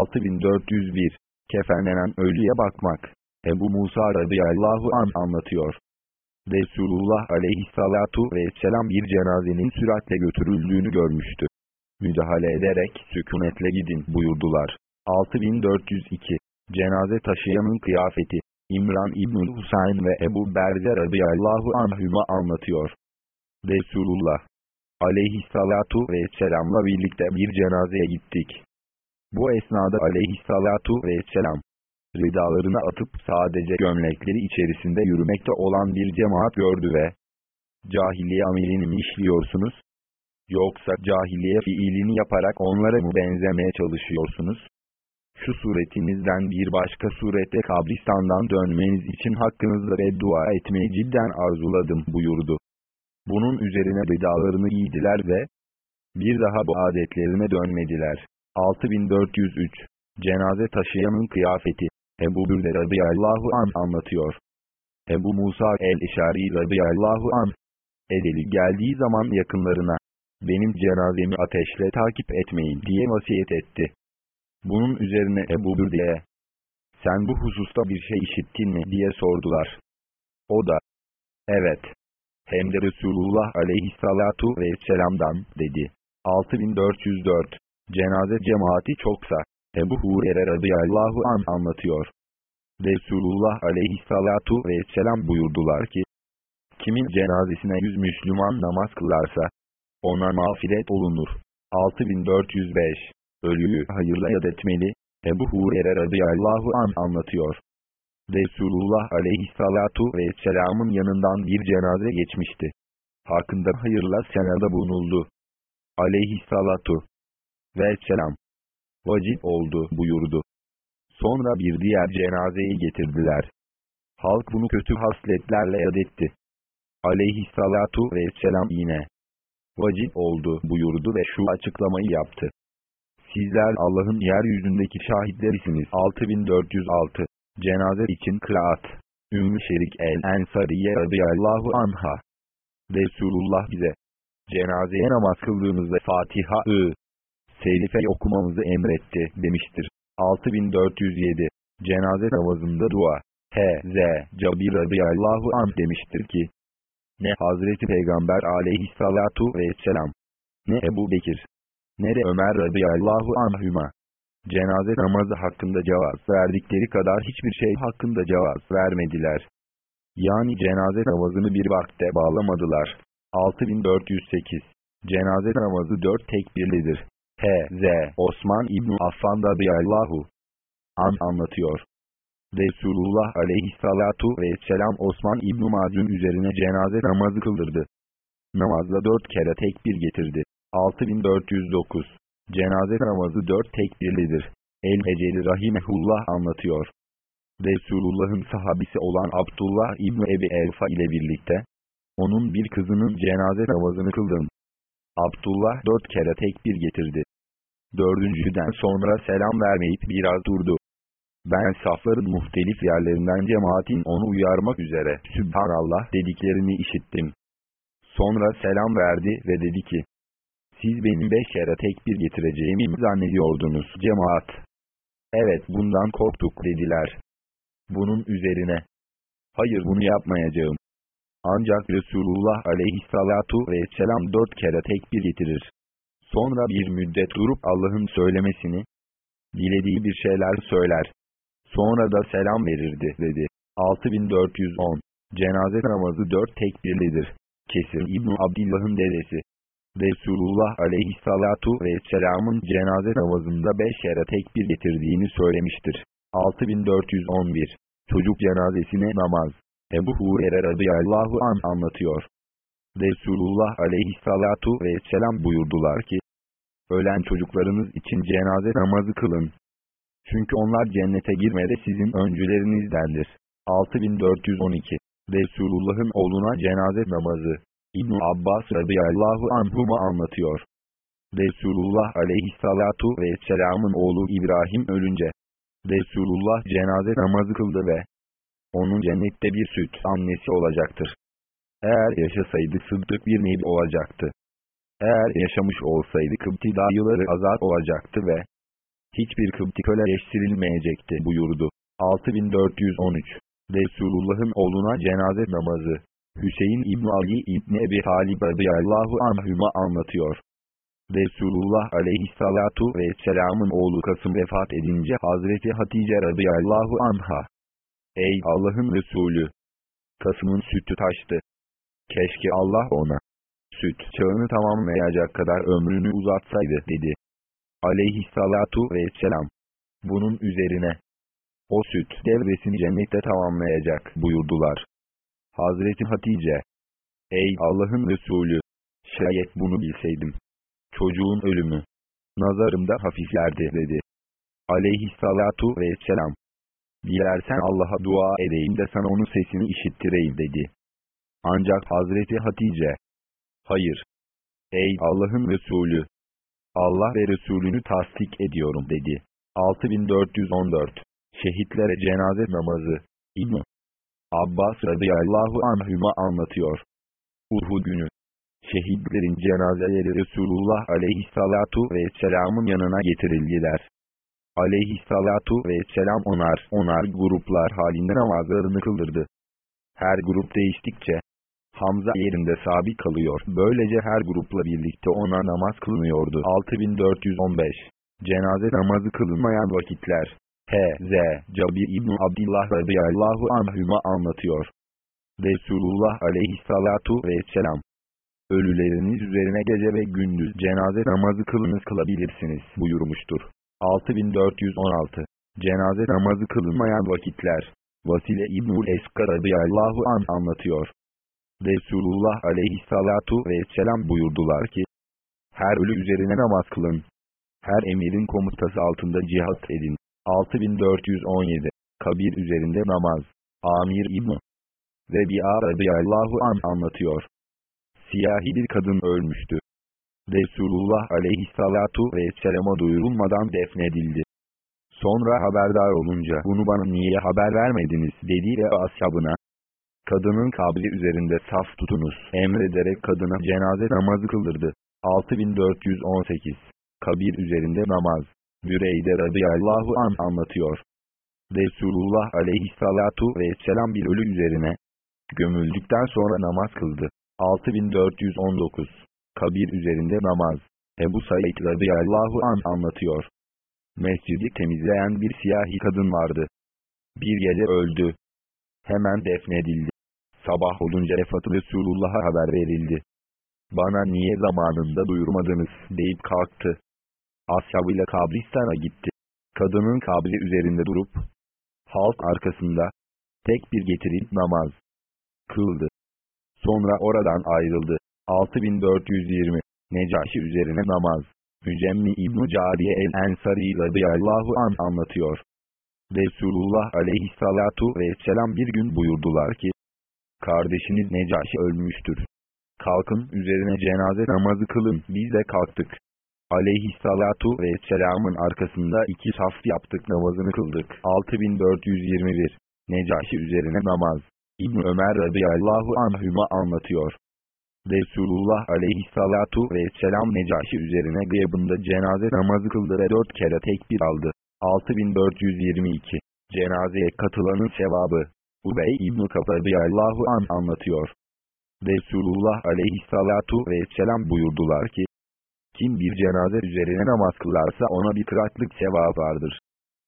6401 Kefenlenen ölüye bakmak Ebu Musa radıyallahu an anlatıyor. Resulullah aleyhissalatu vesselam bir cenazenin süratle götürüldüğünü görmüştü. Müdahale ederek sükunetle gidin buyurdular. 6402 Cenaze taşıyanın kıyafeti İmran İbnül Husayn ve Ebu Berze radıyallahu anhüma anlatıyor. Resulullah aleyhissalatu vesselamla birlikte bir cenazeye gittik. Bu esnada aleyhissalatu vesselam ridalarını atıp sadece gömlekleri içerisinde yürümekte olan bir cemaat gördü ve cahiliye amelini mi işliyorsunuz? Yoksa cahiliye fiilini yaparak onlara mı benzemeye çalışıyorsunuz? Şu suretinizden bir başka surette kabristandan dönmeniz için hakkınızda dua etmeyi cidden arzuladım buyurdu. Bunun üzerine ridalarını giydiler ve bir daha bu adetlerine dönmediler. 6403 Cenaze taşıyanın kıyafeti Ebu Bürde radıyallahu an anlatıyor. Ebu Musa el-İşari radıyallahu an edeli geldiği zaman yakınlarına benim cenazemi ateşle takip etmeyin diye vasiyet etti. Bunun üzerine Ebu Bürde'ye sen bu hususta bir şey işittin mi diye sordular. O da evet hem de Resulullah aleyhissalatu vesselam'dan dedi. 6404 Cenaze cemaati çoksa Ebu Hurer'e radıyallahu an anlatıyor. Resulullah aleyhissalatu vesselam buyurdular ki, kimin cenazesine yüz Müslüman namaz kılarsa, ona mağfiret olunur. 6405 Ölüyü hayırla yad etmeli, Ebu Hurer'e radıyallahu an anlatıyor. Resulullah aleyhissalatu vesselamın yanından bir cenaze geçmişti. Hakkında hayırla senada bulunuldu. Aleyhissalatu vesselam. Vacip oldu buyurdu. Sonra bir diğer cenazeyi getirdiler. Halk bunu kötü hasletlerle yad etti. Aleyhissalatu vesselam yine. Vacip oldu buyurdu ve şu açıklamayı yaptı. Sizler Allah'ın yeryüzündeki şahitlerisiniz. 6406 Cenaze için kıraat. Ümmü Şerik el-Ensariye radıyallahu anha. Resulullah bize, cenazeye namaz kıldığımızda Fatiha-ı Selife okumamızı emretti demiştir. 6407 Cenaze namazında dua. H.Z. Cabir radıyallahu anh demiştir ki, ne Hazreti Peygamber aleyhissalatu vesselam, ne Ebu Bekir, ne de Ömer radıyallahu anhüma, cenaze namazı hakkında cevap verdikleri kadar hiçbir şey hakkında cevap vermediler. Yani cenaze namazını bir vakte bağlamadılar. 6408 Cenaze namazı dört tekbirlidir. H.Z. Osman İbn Affan radıyallahu an anlatıyor. Resulullah aleyhissalatu vesselam Osman İbn Macun üzerine cenaze namazı kıldırdı. Namazda dört kere tekbir getirdi. 6409 Cenaze namazı dört tekbirlidir. El-Eceli Rahimehullah anlatıyor. Resulullah'ın sahabisi olan Abdullah İbni Ebi Elfa ile birlikte, onun bir kızının cenaze namazını kıldım. Abdullah dört kere tekbir getirdi. Dördüncüden sonra selam vermeyip biraz durdu. Ben safların muhtelif yerlerinden cemaatin onu uyarmak üzere Sübhanallah dediklerini işittim. Sonra selam verdi ve dedi ki, siz benim beş kere tekbir getireceğimi mi zannediyordunuz cemaat? Evet bundan korktuk dediler. Bunun üzerine, hayır bunu yapmayacağım. Ancak Resulullah aleyhissalatu vesselam dört kere tekbir getirir. Sonra bir müddet durup Allah'ın söylemesini, dilediği bir şeyler söyler. Sonra da selam verirdi dedi. 6410 Cenaze namazı dört tekbirlidir. Kesir İbn Abdillah'ın dedesi. Resulullah aleyhissalatu vesselamın cenaze namazında beş kere tekbir getirdiğini söylemiştir. 6411 Çocuk cenazesine namaz Ebu Hurer'e radıyallahu an anlatıyor. Resulullah aleyhissalatu vesselam buyurdular ki, Ölen çocuklarınız için cenaze namazı kılın. Çünkü onlar cennete girmede sizin öncülerinizdendir. 6412 Resulullah'ın oğluna cenaze namazı İbn Abbas radıyallahu anhuma anlatıyor. Resulullah aleyhissalatu vesselamın oğlu İbrahim ölünce Resulullah cenaze namazı kıldı ve onun cennette bir süt annesi olacaktır. Eğer yaşasaydı sıddık bir nebi olacaktı. Eğer yaşamış olsaydı Kıpti dayıları azat olacaktı ve hiçbir Kıpti köleleştirilmeyecekti buyurdu. 6413 Resulullah'ın oğluna cenaze namazı Hüseyin İbn Ali İbni Ebi Talib radıyallahu anhüma anlatıyor. Resulullah aleyhissalatu vesselamın oğlu Kasım vefat edince Hazreti Hatice radıyallahu anha. Ey Allah'ın Resulü! Kasım'ın sütü taştı. Keşke Allah ona süt çağını tamamlayacak kadar ömrünü uzatsaydı dedi. Aleyhissalatu vesselam. Bunun üzerine o süt devresini cennette tamamlayacak buyurdular. Hazreti Hatice. Ey Allah'ın Resulü! Şayet bunu bilseydim. Çocuğun ölümü. Nazarımda hafiflerdi dedi. Aleyhissalatu vesselam. Dilersen Allah'a dua edeyim de sana onun sesini işittireyim dedi. Ancak Hazreti Hatice. Hayır. Ey Allah'ın Resulü! Allah ve Resulünü tasdik ediyorum dedi. 6414 Şehitlere cenaze namazı İbn Abbas radıyallahu anhüma anlatıyor. Uhud günü. Şehitlerin cenazeleri Resulullah aleyhissalatu vesselamın yanına getirildiler. Aleyhissalatu vesselam onar, onar gruplar halinde namazlarını kıldırdı. Her grup değiştikçe, Hamza yerinde sabit kalıyor. Böylece her grupla birlikte ona namaz kılınıyordu. 6415 Cenaze namazı kılınmayan vakitler H.Z. Cabir İbni Abdillah radıyallahu anhüma anlatıyor. Resulullah aleyhissalatu vesselam. Ölüleriniz üzerine gece ve gündüz cenaze namazı kılınız kılabilirsiniz buyurmuştur. 6416 Cenaze namazı kılınmayan vakitler Vasile İbnül Eskar radıyallahu an anlatıyor. Resulullah aleyhissalatu vesselam buyurdular ki, her ölü üzerine namaz kılın. Her emirin komutası altında cihat edin. 6417 Kabir üzerinde namaz Amir İbn Rebi'a radıyallahu an anlatıyor. Siyahi bir kadın ölmüştü. Resulullah aleyhissalatu vesselama duyurulmadan defnedildi. Sonra haberdar olunca bunu bana niye haber vermediniz dedi ve ashabına. Kadının kabri üzerinde saf tutunuz emrederek kadına cenaze namazı kıldırdı. 6418 Kabir üzerinde namaz Büreyde radıyallahu an anlatıyor. Resulullah aleyhissalatu vesselam bir ölü üzerine gömüldükten sonra namaz kıldı. 6419 Kabir üzerinde namaz Ebu Said radıyallahu an anlatıyor. Mescidi temizleyen bir siyahi kadın vardı. Bir gece öldü. Hemen defnedildi. Sabah olunca vefatı Resulullah'a haber verildi. Bana niye zamanında duyurmadınız deyip kalktı ashabıyla kabristana gitti. Kadının kabri üzerinde durup, halk arkasında, tek bir getirip namaz kıldı. Sonra oradan ayrıldı. 6420 Necaşi üzerine namaz Mücemmi İbn-i Cariye el-Ensari radıyallahu an anlatıyor. Resulullah aleyhissalatu vesselam bir gün buyurdular ki, Kardeşiniz Necaşi ölmüştür. Kalkın üzerine cenaze namazı kılın. Biz de kalktık aleyhissalatu vesselamın arkasında iki saf yaptık namazını kıldık. 6421 Necaşi üzerine namaz İbn Ömer radıyallahu anhüma anlatıyor. Resulullah aleyhissalatu vesselam Necaşi üzerine gıyabında cenaze namazı kıldı ve dört kere tekbir aldı. 6422 Cenazeye katılanın sevabı Ubey İbn-i radıyallahu an anlatıyor. Resulullah aleyhissalatu vesselam buyurdular ki, kim bir cenaze üzerine namaz kılarsa ona bir kıraatlık sevap vardır.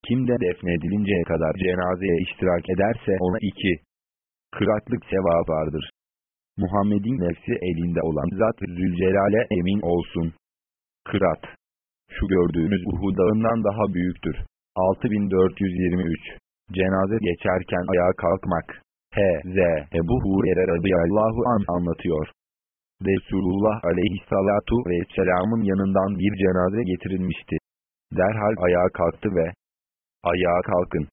Kim de defnedilinceye kadar cenazeye iştirak ederse ona iki kıraatlık sevap vardır. Muhammed'in nefsi elinde olan zat Zülcelal'e emin olsun. Kırat. Şu gördüğünüz Uhud dağından daha büyüktür. 6423 Cenaze geçerken ayağa kalkmak. H.Z. Ebu Hurer'e radıyallahu an anlatıyor. Resulullah aleyhissalatu vesselamın yanından bir cenaze getirilmişti. Derhal ayağa kalktı ve ayağa kalkın.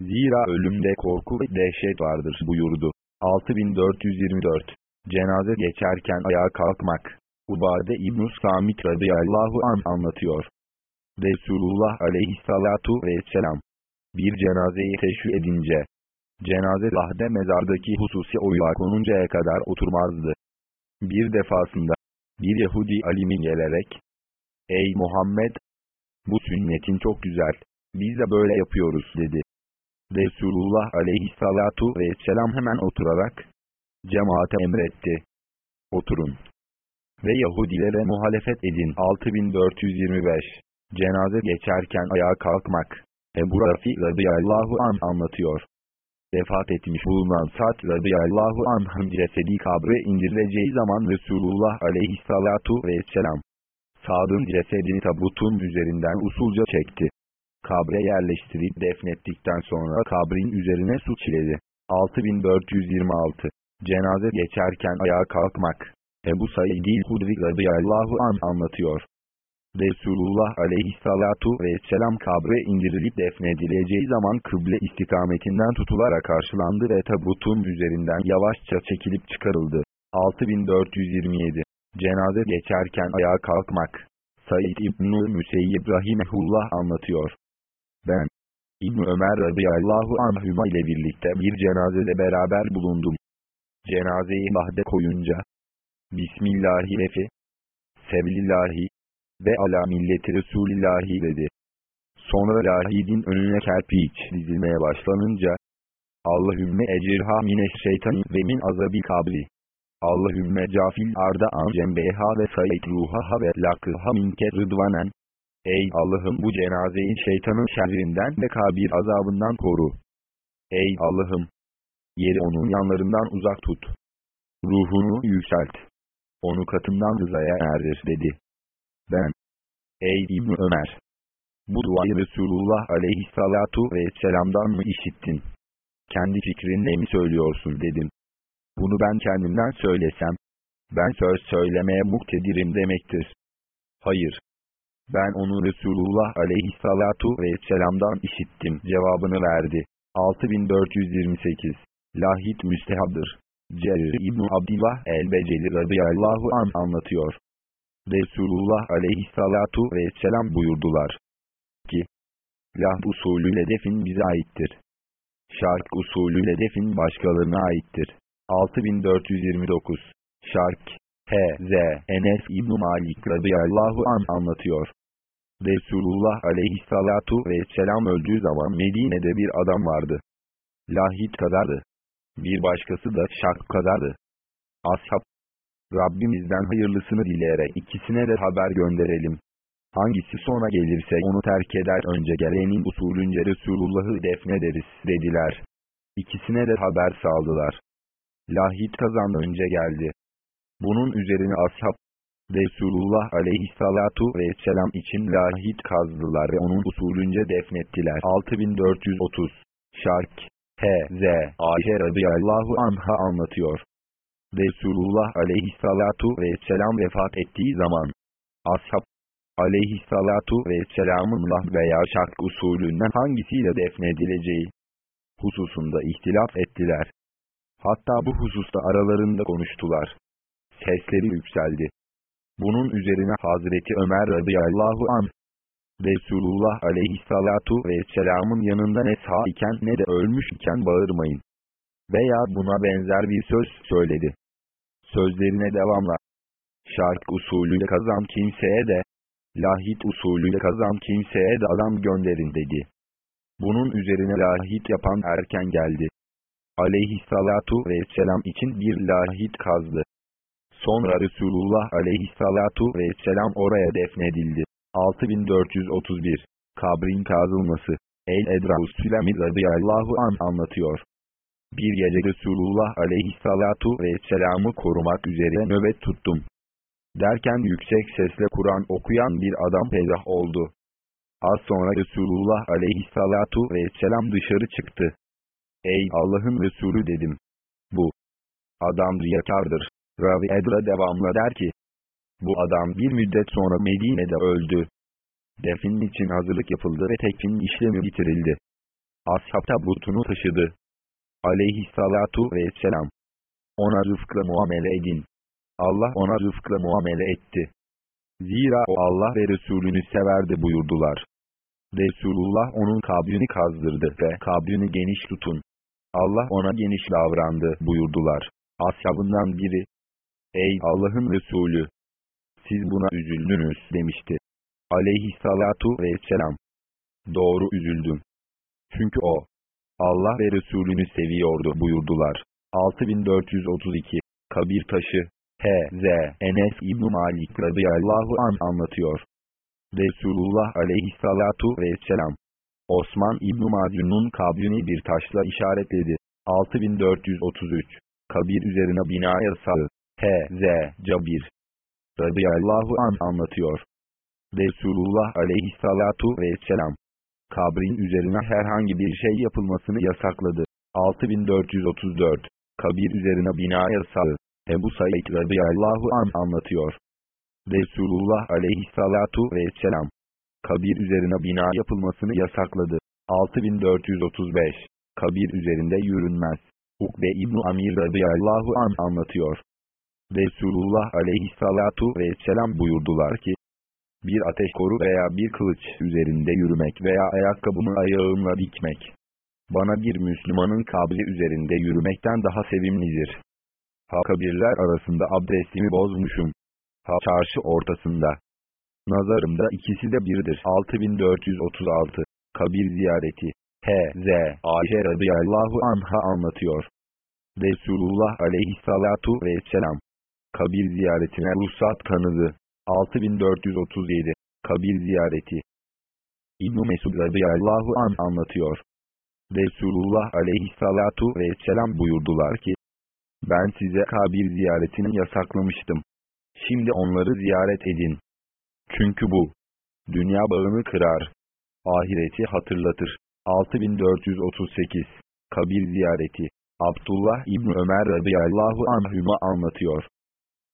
Zira ölümde korku ve dehşet vardır buyurdu. 6424 Cenaze geçerken ayağa kalkmak. Ubade İbn-i Samit radıyallahu an anlatıyor. Resulullah aleyhissalatu vesselam bir cenazeyi teşvi edince, cenaze lahde mezardaki hususi oyuğa konuncaya kadar oturmazdı. Bir defasında, bir Yahudi alimin gelerek, Ey Muhammed! Bu sünnetin çok güzel. Biz de böyle yapıyoruz dedi. Resulullah aleyhissalatu vesselam hemen oturarak cemaate emretti. Oturun. Ve Yahudilere muhalefet edin. 6425 Cenaze geçerken ayağa kalkmak. Ebu Rafi radıyallahu an anlatıyor. Vefat etmiş bulunan Sa'd radıyallahu anh'ın cesedi kabre indirileceği zaman Resulullah aleyhissalatu vesselam Sa'd'ın cesedini tabutun üzerinden usulca çekti. Kabre yerleştirip defnettikten sonra kabrin üzerine su çiledi. 6426 Cenaze geçerken ayağa kalkmak. Ebu Said-i Hudri radıyallahu an anlatıyor. Resulullah aleyhissalatu vesselam kabre indirilip defnedileceği zaman kıble istikametinden tutularak karşılandı ve tabutun üzerinden yavaşça çekilip çıkarıldı. 6427 Cenaze geçerken ayağa kalkmak. Said İbn-i Müseyyib Rahimehullah anlatıyor. Ben, İbn Ömer radıyallahu anhüma ile birlikte bir cenazede beraber bulundum. Cenazeyi bahde koyunca, Bismillahi vefi, Sebilillahi ve ala milleti Resulillahi dedi. Sonra lahidin önüne kerpiç dizilmeye başlanınca, Allahümme ecirha mineşşeytani ve min azabi kabri. Allahümme cafil arda an cembeha ve sayet ruhaha ve lakıha minke rıdvanen. Ey Allah'ım bu cenazeyi şeytanın şerrinden ve kabir azabından koru. Ey Allah'ım! Yeri onun yanlarından uzak tut. Ruhunu yükselt. Onu katından rızaya erdir dedi. Ben. Ey İbn Ömer! Bu duayı Resulullah aleyhissalatu vesselam'dan mı işittin? Kendi fikrinle mi söylüyorsun dedim. Bunu ben kendimden söylesem, ben söz söylemeye muktedirim demektir. Hayır. Ben onu Resulullah aleyhissalatu vesselam'dan işittim cevabını verdi. 6428 Lahit müstehabdır. Cerir İbn Abdillah el-Beceli radıyallahu an anlatıyor. Resulullah aleyhissalatu vesselam buyurdular ki, Lah usulüyle defin bize aittir. Şark usulüyle defin başkalarına aittir. 6429 Şark H.Z. Enes İbn Malik radıyallahu an anlatıyor. Resulullah aleyhissalatu vesselam öldüğü zaman Medine'de bir adam vardı. Lahit kadardı. Bir başkası da şark kadardı. Ashab, Rabbimizden hayırlısını dileyerek ikisine de haber gönderelim. Hangisi sonra gelirse onu terk eder önce gelenin usulünce Resulullah'ı defnederiz dediler. İkisine de haber saldılar. Lahit kazan önce geldi. Bunun üzerine ashab, Resulullah aleyhissalatu vesselam için lahit kazdılar ve onun usulünce defnettiler. 6430 Şark H.Z. Ayşe radıyallahu anha anlatıyor. Resulullah aleyhissalatu vesselam vefat ettiği zaman, ashab, aleyhissalatu vesselamın lah veya şark usulünden hangisiyle defnedileceği hususunda ihtilaf ettiler. Hatta bu hususta aralarında konuştular. Sesleri yükseldi. Bunun üzerine Hazreti Ömer radıyallahu an Resulullah aleyhissalatu vesselamın yanında ne sağ iken ne de ölmüş iken bağırmayın. Veya buna benzer bir söz söyledi. Sözlerine devamla. Şark usulüyle kazan kimseye de, lahit usulüyle kazan kimseye de adam gönderin dedi. Bunun üzerine lahit yapan erken geldi. Aleyhissalatu vesselam için bir lahit kazdı. Sonra Resulullah aleyhissalatu vesselam oraya defnedildi. 6431 Kabrin kazılması El-Edraus Sülemi radıyallahu an anlatıyor. Bir gece Resulullah aleyhissalatu vesselam'ı korumak üzere nöbet tuttum. Derken yüksek sesle Kur'an okuyan bir adam peydah oldu. Az sonra Resulullah aleyhissalatu vesselam dışarı çıktı. Ey Allah'ın Resulü dedim. Bu adam riyakardır. Ravi Edra devamla der ki, bu adam bir müddet sonra Medine'de öldü. Defin için hazırlık yapıldı ve tekfin işlemi bitirildi. Ashab tabutunu taşıdı. Aleyhissalatu vesselam. Ona rıfkla muamele edin. Allah ona rıfkla muamele etti. Zira o Allah ve Resulünü severdi buyurdular. Resulullah onun kabrini kazdırdı ve kabrini geniş tutun. Allah ona geniş davrandı buyurdular. Ashabından biri, Ey Allah'ın Resulü! Siz buna üzüldünüz demişti. Aleyhissalatu vesselam. Doğru üzüldüm. Çünkü o, Allah ve Resulünü seviyordu buyurdular. 6432 Kabir taşı H.Z. Enes İbn Malik radıyallahu an anlatıyor. Resulullah aleyhissalatu vesselam Osman İbn Mazun'un kabrini bir taşla işaretledi. 6433 Kabir üzerine bina yasağı H.Z. Cabir radıyallahu an anlatıyor. Resulullah aleyhissalatu vesselam kabrin üzerine herhangi bir şey yapılmasını yasakladı. 6434 Kabir üzerine bina yasağı Ebu Said radıyallahu an anlatıyor. Resulullah aleyhissalatu vesselam kabir üzerine bina yapılmasını yasakladı. 6435 Kabir üzerinde yürünmez. Ukbe İbn Amir radıyallahu an anlatıyor. Resulullah aleyhissalatu vesselam buyurdular ki, bir ateş koru veya bir kılıç üzerinde yürümek veya ayakkabımı ayağımla dikmek. Bana bir Müslümanın kabri üzerinde yürümekten daha sevimlidir. Ha kabirler arasında abdestimi bozmuşum. Ha çarşı ortasında. Nazarımda ikisi de birdir. 6436 Kabir ziyareti H.Z. Ayşe radıyallahu anha anlatıyor. Resulullah aleyhissalatu vesselam kabir ziyaretine ruhsat tanıdı. 6437 Kabir ziyareti İbn-i Mesud radıyallahu an anlatıyor. Resulullah aleyhissalatu vesselam buyurdular ki, ben size kabir ziyaretini yasaklamıştım. Şimdi onları ziyaret edin. Çünkü bu, dünya bağını kırar, ahireti hatırlatır. 6438 Kabir ziyareti Abdullah İbn Ömer radıyallahu anhüma anlatıyor.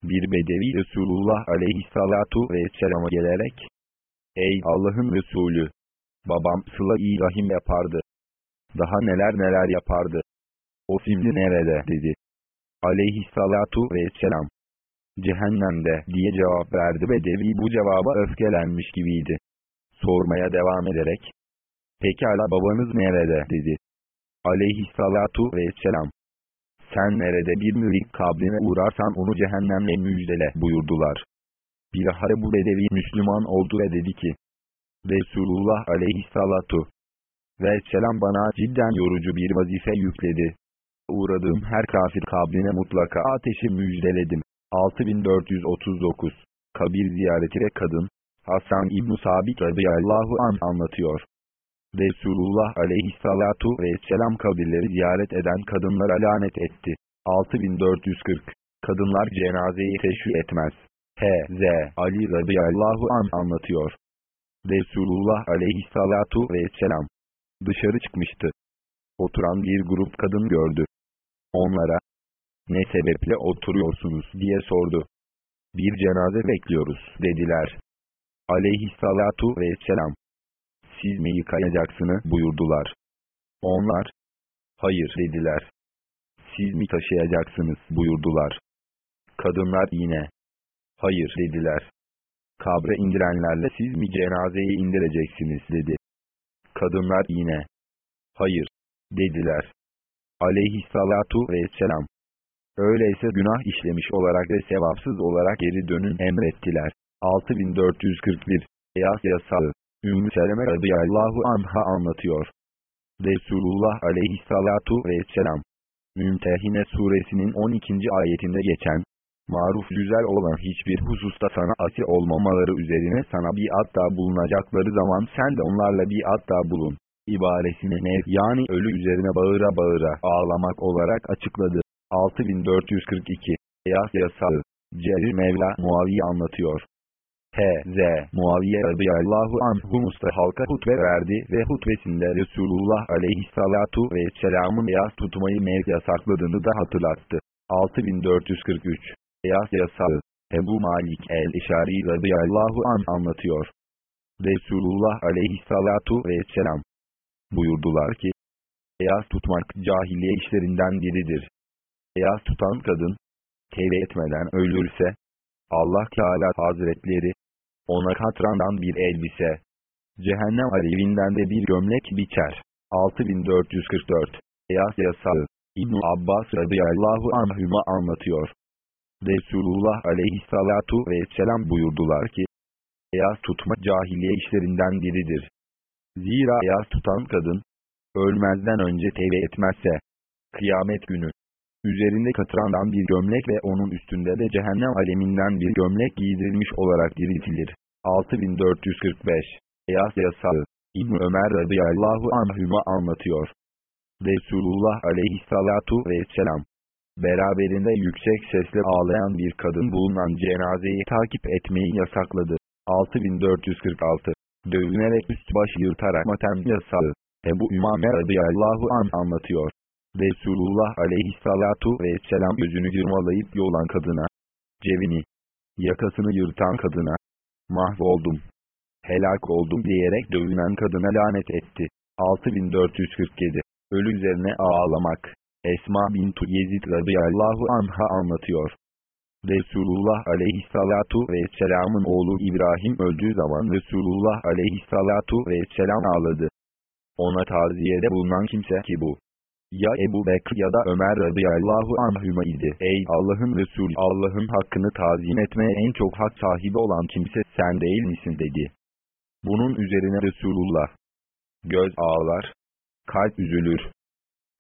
Bir bedevi Resulullah aleyhissalatu vesselama gelerek, Ey Allah'ın Resulü! Babam sıla-i rahim yapardı. Daha neler neler yapardı. O şimdi nerede dedi. Aleyhissalatu vesselam. Cehennemde diye cevap verdi bedevi bu cevaba öfkelenmiş gibiydi. Sormaya devam ederek, Pekala babanız nerede dedi. Aleyhissalatu vesselam. Sen nerede bir mürik kabrine uğrarsan onu cehennemle müjdele buyurdular. Bilahare bu bedevi Müslüman oldu ve dedi ki, Resulullah aleyhissalatu vesselam bana cidden yorucu bir vazife yükledi. Uğradığım her kafir kabrine mutlaka ateşi müjdeledim. 6439 Kabir ziyareti ve kadın Hasan İbn Sabit radıyallahu an anlatıyor. Resulullah aleyhissalatu vesselam kabirleri ziyaret eden kadınlara lanet etti. 6440 Kadınlar cenazeyi teşvi etmez. H.Z. Ali radıyallahu an anlatıyor. Resulullah aleyhissalatu vesselam dışarı çıkmıştı. Oturan bir grup kadın gördü. Onlara, ne sebeple oturuyorsunuz diye sordu. Bir cenaze bekliyoruz dediler. Aleyhissalatu vesselam, siz mi yıkayacaksınız buyurdular. Onlar, hayır dediler. Siz mi taşıyacaksınız buyurdular. Kadınlar yine, hayır dediler. Kabre indirenlerle siz mi cenazeyi indireceksiniz dedi. Kadınlar yine, hayır, dediler. Aleyhissalatu vesselam. Öyleyse günah işlemiş olarak ve sevapsız olarak geri dönün emrettiler. 6441 Eyas yasağı Ümmü Seleme radıyallahu anha anlatıyor. Resulullah aleyhissalatu vesselam. Mümtehine suresinin 12. ayetinde geçen, maruf güzel olan hiçbir hususta sana asi olmamaları üzerine sana bir atta bulunacakları zaman sen de onlarla bir atta bulun. İbaresini nev yani ölü üzerine bağıra bağıra ağlamak olarak açıkladı. 6442 Eyas yasağı Cerir Mevla Muaviye anlatıyor. H.Z. Muaviye radıyallahu anhu Musta halka hutbe verdi ve hutbesinde Resulullah aleyhissalatu vesselamın yas tutmayı mev yasakladığını da hatırlattı. 6443 Yas yasağı Ebu Malik el-İşari radıyallahu an anlatıyor. Resulullah aleyhissalatu vesselam buyurdular ki, Eyas tutmak cahiliye işlerinden biridir. Eyas tutan kadın, tevbe etmeden ölürse, Allah Teala Hazretleri, ona katrandan bir elbise, cehennem alevinden de bir gömlek biçer. 6444 Eyas yasağı ibn Abbas radıyallahu anhüma anlatıyor. Resulullah aleyhissalatu vesselam buyurdular ki, Yas tutma cahiliye işlerinden biridir. Zira yas tutan kadın, ölmezden önce tevbe etmezse, kıyamet günü, üzerinde katrandan bir gömlek ve onun üstünde de cehennem aleminden bir gömlek giydirilmiş olarak diriltilir. 6445 Yas yasağı İbn Ömer radıyallahu anhüma anlatıyor. Resulullah aleyhissalatu vesselam, beraberinde yüksek sesle ağlayan bir kadın bulunan cenazeyi takip etmeyi yasakladı. 6446 Dövünerek üst baş yırtarak matem yasağı. Ebu Ümame radıyallahu an anlatıyor. Resulullah aleyhissalatu vesselam gözünü yırmalayıp yolan kadına, cevini, yakasını yırtan kadına, mahvoldum, helak oldum diyerek dövünen kadına lanet etti. 6447 Ölü üzerine ağlamak. Esma bintu Yezid radıyallahu anha anlatıyor. Resulullah aleyhissalatu vesselamın oğlu İbrahim öldüğü zaman Resulullah aleyhissalatu vesselam ağladı. Ona taziyede bulunan kimse ki bu. Ya Ebu Bekr ya da Ömer radıyallahu anhüma idi. Ey Allah'ın Resulü Allah'ın hakkını tazim etmeye en çok hak sahibi olan kimse sen değil misin dedi. Bunun üzerine Resulullah. Göz ağlar. Kalp üzülür.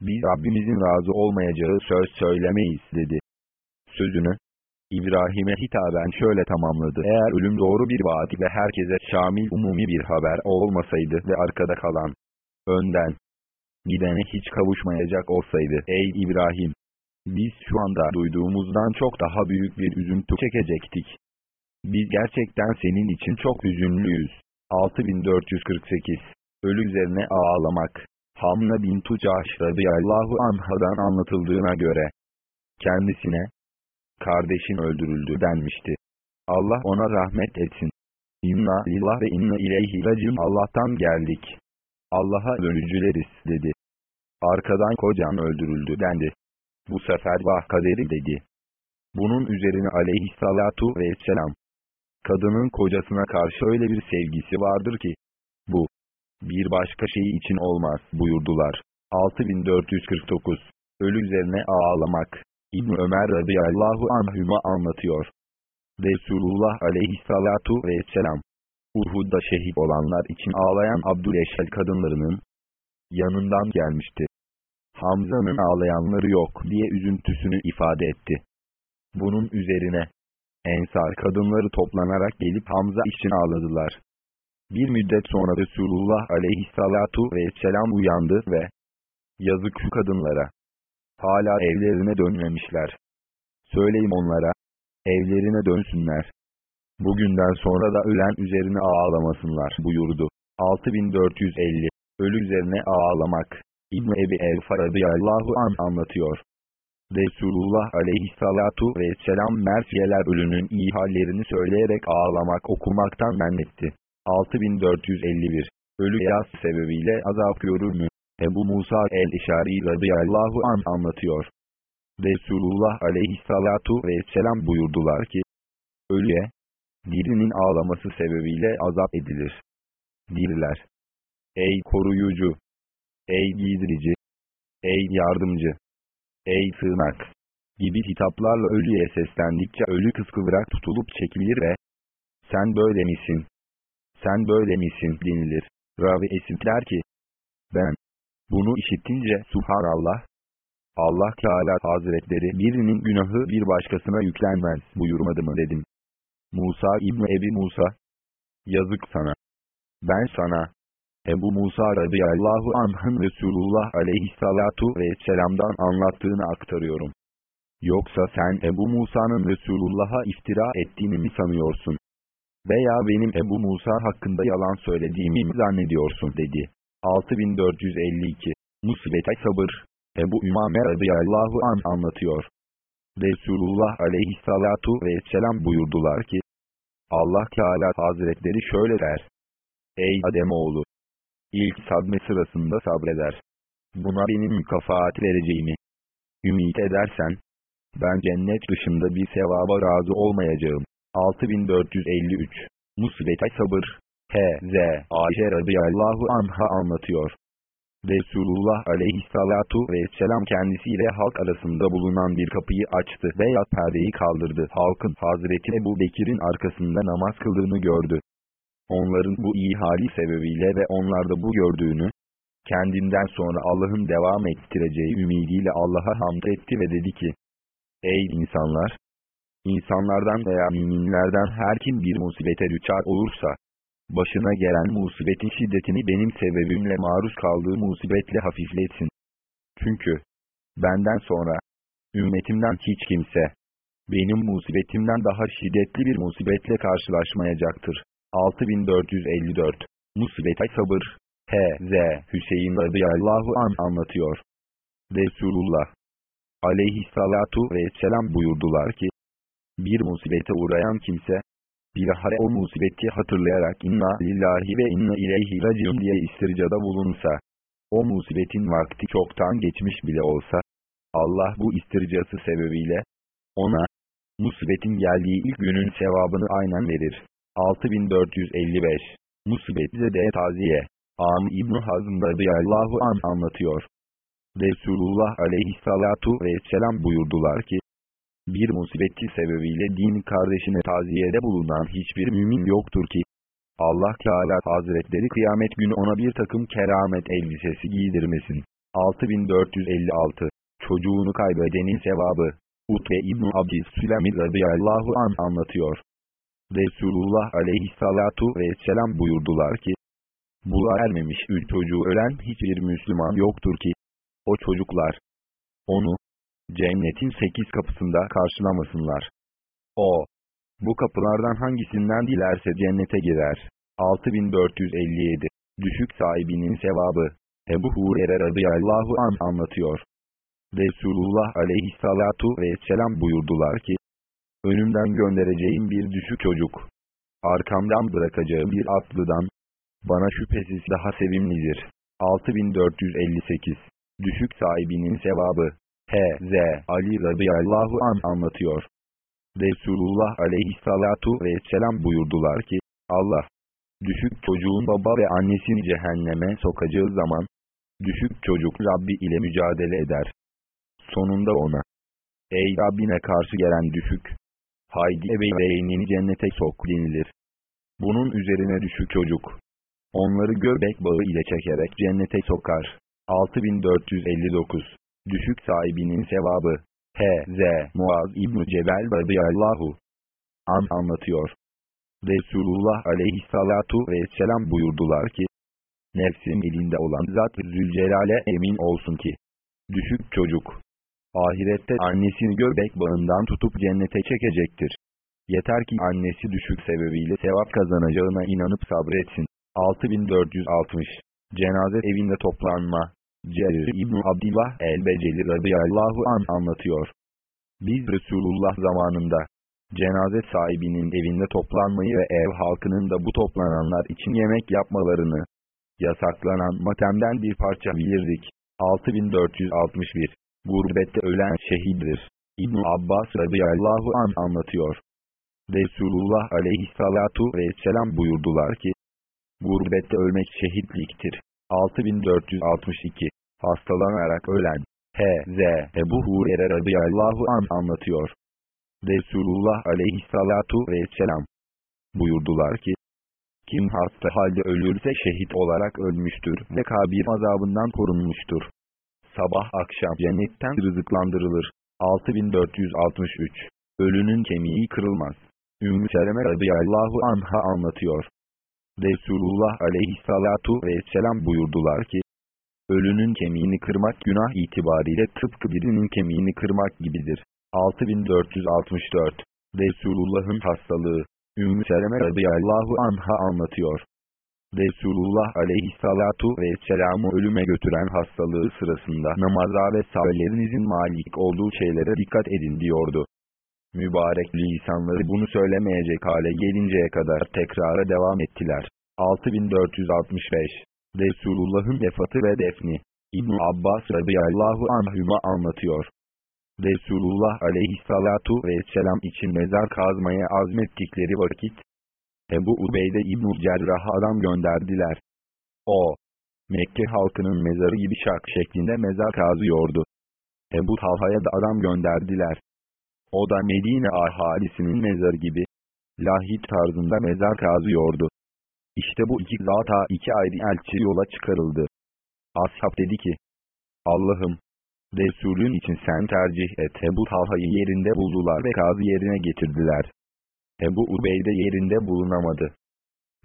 Biz Rabbimizin razı olmayacağı söz söylemeyiz dedi. Sözünü, İbrahim'e hitaben şöyle tamamladı. Eğer ölüm doğru bir vaat ve herkese şamil umumi bir haber olmasaydı ve arkada kalan, önden, gidene hiç kavuşmayacak olsaydı. Ey İbrahim! Biz şu anda duyduğumuzdan çok daha büyük bir üzüntü çekecektik. Biz gerçekten senin için çok üzünlüyüz. 6448 Ölü üzerine ağlamak Hamna bin Tucaş radıyallahu anhadan anlatıldığına göre kendisine kardeşin öldürüldü denmişti. Allah ona rahmet etsin. İnna lillah ve inna ileyhi racim Allah'tan geldik. Allah'a dönücüleriz dedi. Arkadan kocan öldürüldü dendi. Bu sefer vah kaderi dedi. Bunun üzerine aleyhissalatu vesselam. Kadının kocasına karşı öyle bir sevgisi vardır ki, bu, bir başka şey için olmaz buyurdular. 6449 Ölü üzerine ağlamak İbn Ömer radıyallahu anhüma anlatıyor. Resulullah aleyhissalatu vesselam Uhud'da şehit olanlar için ağlayan Abdüleşel kadınlarının yanından gelmişti. Hamza'nın ağlayanları yok diye üzüntüsünü ifade etti. Bunun üzerine Ensar kadınları toplanarak gelip Hamza için ağladılar. Bir müddet sonra Resulullah aleyhissalatu vesselam uyandı ve yazık şu kadınlara. Hala evlerine dönmemişler. Söyleyin onlara, evlerine dönsünler. Bugünden sonra da ölen üzerine ağlamasınlar buyurdu. 6450 Ölü üzerine ağlamak İbn Ebi Elfa radıyallahu an anlatıyor. Resulullah aleyhissalatu vesselam Mersiyeler ölünün iyi hallerini söyleyerek ağlamak okumaktan men etti. 6451 Ölü yaz sebebiyle azap görür mü? Ebu Musa el-İşari radıyallahu an anlatıyor. Resulullah aleyhissalatu vesselam buyurdular ki, Ölüye, dirinin ağlaması sebebiyle azap edilir. Diriler. Ey koruyucu! Ey giydirici! Ey yardımcı! Ey sığınak! gibi hitaplarla ölüye seslendikçe ölü kıskıvrak tutulup çekilir ve sen böyle misin? Sen böyle misin denilir. Ravi esintler ki ben bunu işittince Subhanallah Allah Teala Hazretleri birinin günahı bir başkasına yüklenmez buyurmadı mı dedim. Musa İbni Ebi Musa Yazık sana. Ben sana Ebu Musa radıyallahu anh'ın Resulullah aleyhissalatu vesselam'dan anlattığını aktarıyorum. Yoksa sen Ebu Musa'nın Resulullah'a iftira ettiğini mi sanıyorsun? Veya benim Ebu Musa hakkında yalan söylediğimi mi zannediyorsun dedi. 6452 Musibete sabır Ebu Ümame radıyallahu an anlatıyor. Resulullah aleyhissalatu vesselam buyurdular ki, Allah Teala Hazretleri şöyle der. Ey Ademoğlu! İlk sadme sırasında sabreder. Buna benim mükafat vereceğimi ümit edersen, ben cennet dışında bir sevaba razı olmayacağım. 6453 Musibete sabır H.Z. Ayşe radıyallahu anha anlatıyor. Resulullah aleyhissalatu vesselam kendisiyle halk arasında bulunan bir kapıyı açtı veya perdeyi kaldırdı. Halkın Hazreti Ebu Bekir'in arkasında namaz kıldığını gördü. Onların bu iyi hali sebebiyle ve onlarda bu gördüğünü, kendinden sonra Allah'ın devam ettireceği ümidiyle Allah'a hamd etti ve dedi ki, Ey insanlar! İnsanlardan veya müminlerden her kim bir musibete düçar olursa, başına gelen musibetin şiddetini benim sebebimle maruz kaldığı musibetle hafifletsin. Çünkü, benden sonra, ümmetimden hiç kimse, benim musibetimden daha şiddetli bir musibetle karşılaşmayacaktır. 6454 Musibete sabır H.Z. Hüseyin radıyallahu an anlatıyor. Resulullah aleyhissalatu vesselam buyurdular ki, bir musibete uğrayan kimse, bilahare o musibeti hatırlayarak inna lillahi ve inna ileyhi raciun diye istircada bulunsa, o musibetin vakti çoktan geçmiş bile olsa, Allah bu istircası sebebiyle, ona, musibetin geldiği ilk günün sevabını aynen verir. 6455 Musibet zede taziye Am İbn Hazm radıyallahu an anlatıyor. Resulullah aleyhissalatu vesselam buyurdular ki, bir musibeti sebebiyle din kardeşine taziyede bulunan hiçbir mümin yoktur ki, Allah Teala Hazretleri kıyamet günü ona bir takım keramet elbisesi giydirmesin. 6456 Çocuğunu kaybedenin sevabı Utbe İbn-i Abdis Sülemi radıyallahu an anlatıyor. Resulullah aleyhissalatu vesselam buyurdular ki, Buluğa ermemiş üç çocuğu ölen hiçbir Müslüman yoktur ki, o çocuklar, onu, cennetin sekiz kapısında karşılamasınlar. O, bu kapılardan hangisinden dilerse cennete girer. 6457 Düşük sahibinin sevabı Ebu Hurer'e radıyallahu an anlatıyor. Resulullah aleyhissalatu vesselam buyurdular ki, önümden göndereceğim bir düşük çocuk, arkamdan bırakacağım bir atlıdan, bana şüphesiz daha sevimlidir. 6458 Düşük sahibinin sevabı H.Z. Ali radıyallahu an anlatıyor. Resulullah aleyhissalatu vesselam buyurdular ki, Allah, düşük çocuğun baba ve annesini cehenneme sokacağı zaman, düşük çocuk Rabbi ile mücadele eder. Sonunda ona, ey Rabbine karşı gelen düşük, haydi ebeveynini cennete sok denilir. Bunun üzerine düşük çocuk, onları göbek bağı ile çekerek cennete sokar. 6459 Düşük sahibinin sevabı H.Z. Muaz İbn-i Cebel radıyallahu an anlatıyor. Resulullah aleyhissalatu vesselam buyurdular ki, Nefsim elinde olan zat Zülcelal'e emin olsun ki, düşük çocuk, ahirette annesini göbek bağından tutup cennete çekecektir. Yeter ki annesi düşük sebebiyle sevap kazanacağına inanıp sabretsin. 6460 Cenaze evinde toplanma Cerir İbn Abdillah el-Beceli radıyallahu an anlatıyor. Biz Resulullah zamanında cenaze sahibinin evinde toplanmayı ve ev halkının da bu toplananlar için yemek yapmalarını yasaklanan matemden bir parça bilirdik. 6461 Gurbette ölen şehittir. İbn Abbas radıyallahu an anlatıyor. Resulullah aleyhissalatu vesselam buyurdular ki, Gurbette ölmek şehitliktir. 6462 Hastalanarak ölen H.Z. Ebu Hurer'e radıyallahu an anlatıyor. Resulullah aleyhissalatu vesselam buyurdular ki, kim hasta halde ölürse şehit olarak ölmüştür ve kabir azabından korunmuştur. Sabah akşam cennetten rızıklandırılır. 6463 Ölünün kemiği kırılmaz. Ümmü Seleme radıyallahu anha anlatıyor. Resulullah aleyhissalatu vesselam buyurdular ki, Ölünün kemiğini kırmak günah itibariyle tıpkı birinin kemiğini kırmak gibidir. 6464 Resulullah'ın hastalığı Ümmü Seleme radıyallahu anha anlatıyor. Resulullah aleyhissalatu vesselam'ı ölüme götüren hastalığı sırasında namaza ve sahabelerinizin malik olduğu şeylere dikkat edin diyordu. Mübarek lisanları bunu söylemeyecek hale gelinceye kadar tekrara devam ettiler. 6465 Resulullah'ın vefatı ve defni İbn Abbas radıyallahu anhüma anlatıyor. Resulullah aleyhissalatu vesselam için mezar kazmaya azmettikleri vakit, Ebu Ubeyde İbn-i Cerrah'a adam gönderdiler. O, Mekke halkının mezarı gibi şak şeklinde mezar kazıyordu. Ebu Talha'ya da adam gönderdiler. O da Medine ahalisinin mezarı gibi, lahit tarzında mezar kazıyordu. İşte bu iki zata iki ayrı elçi yola çıkarıldı. Ashab dedi ki, Allah'ım, Resulün için sen tercih et. Ebu Talha'yı yerinde buldular ve kazı yerine getirdiler. Ebu Ubeyde yerinde bulunamadı.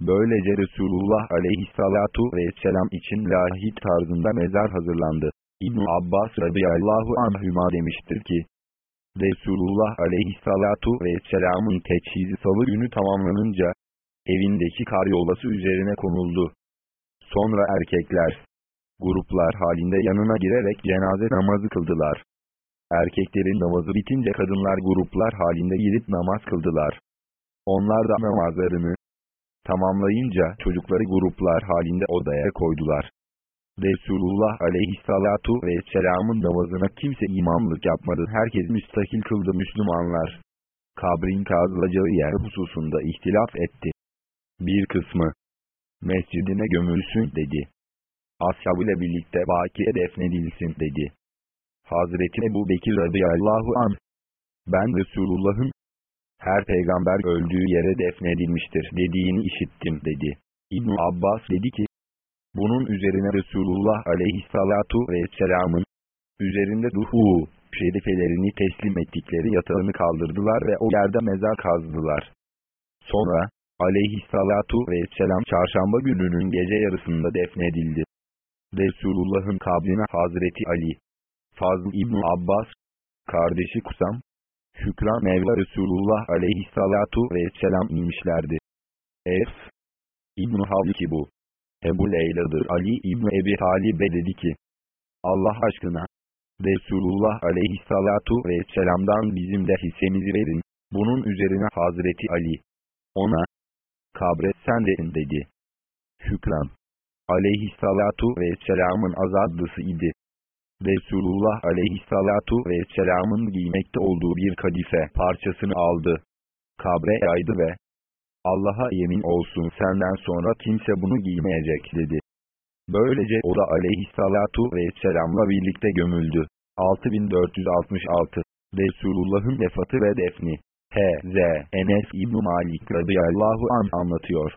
Böylece Resulullah aleyhissalatu vesselam için lahit tarzında mezar hazırlandı. ibn Abbas radıyallahu anhüma demiştir ki, Resulullah aleyhissalatu vesselamın teçhizi salı günü tamamlanınca, evindeki kar yolası üzerine konuldu. Sonra erkekler, gruplar halinde yanına girerek cenaze namazı kıldılar. Erkeklerin namazı bitince kadınlar gruplar halinde girip namaz kıldılar. Onlar da namazlarını tamamlayınca çocukları gruplar halinde odaya koydular. Resulullah aleyhissalatu vesselamın namazına kimse imamlık yapmadı. Herkes müstakil kıldı Müslümanlar. Kabrin kazılacağı yer hususunda ihtilaf etti. Bir kısmı, mescidine gömülsün dedi. Ashabıyla birlikte Baki'ye defnedilsin dedi. Hazreti Ebu Bekir radıyallahu anh, ben Resulullah'ın her peygamber öldüğü yere defnedilmiştir dediğini işittim dedi. ibn Abbas dedi ki, bunun üzerine Resulullah aleyhissalatu vesselamın üzerinde duhu, şerifelerini teslim ettikleri yatağını kaldırdılar ve o yerde mezar kazdılar. Sonra, aleyhissalatu vesselam çarşamba gününün gece yarısında defnedildi. Resulullah'ın kabrine Hazreti Ali, Fazıl İbn Abbas, kardeşi Kusam, Şükran Mevla Resulullah aleyhissalatu vesselam inmişlerdi. Es, İbn-i Havki bu. Ebu Leyla'dır Ali İbn Ebi Talib'e dedi ki, Allah aşkına, Resulullah aleyhissalatu vesselam'dan bizim de hissemizi verin. Bunun üzerine Hazreti Ali, ona, kabre sen derin dedi. Şükran, aleyhissalatu vesselamın azadlısı idi. Resulullah aleyhissalatu vesselamın giymekte olduğu bir kadife parçasını aldı. Kabre yaydı ve Allah'a yemin olsun senden sonra kimse bunu giymeyecek dedi. Böylece o da aleyhissalatu vesselamla birlikte gömüldü. 6466 Resulullah'ın vefatı ve defni H.Z. Enes İbn Malik radıyallahu an anlatıyor.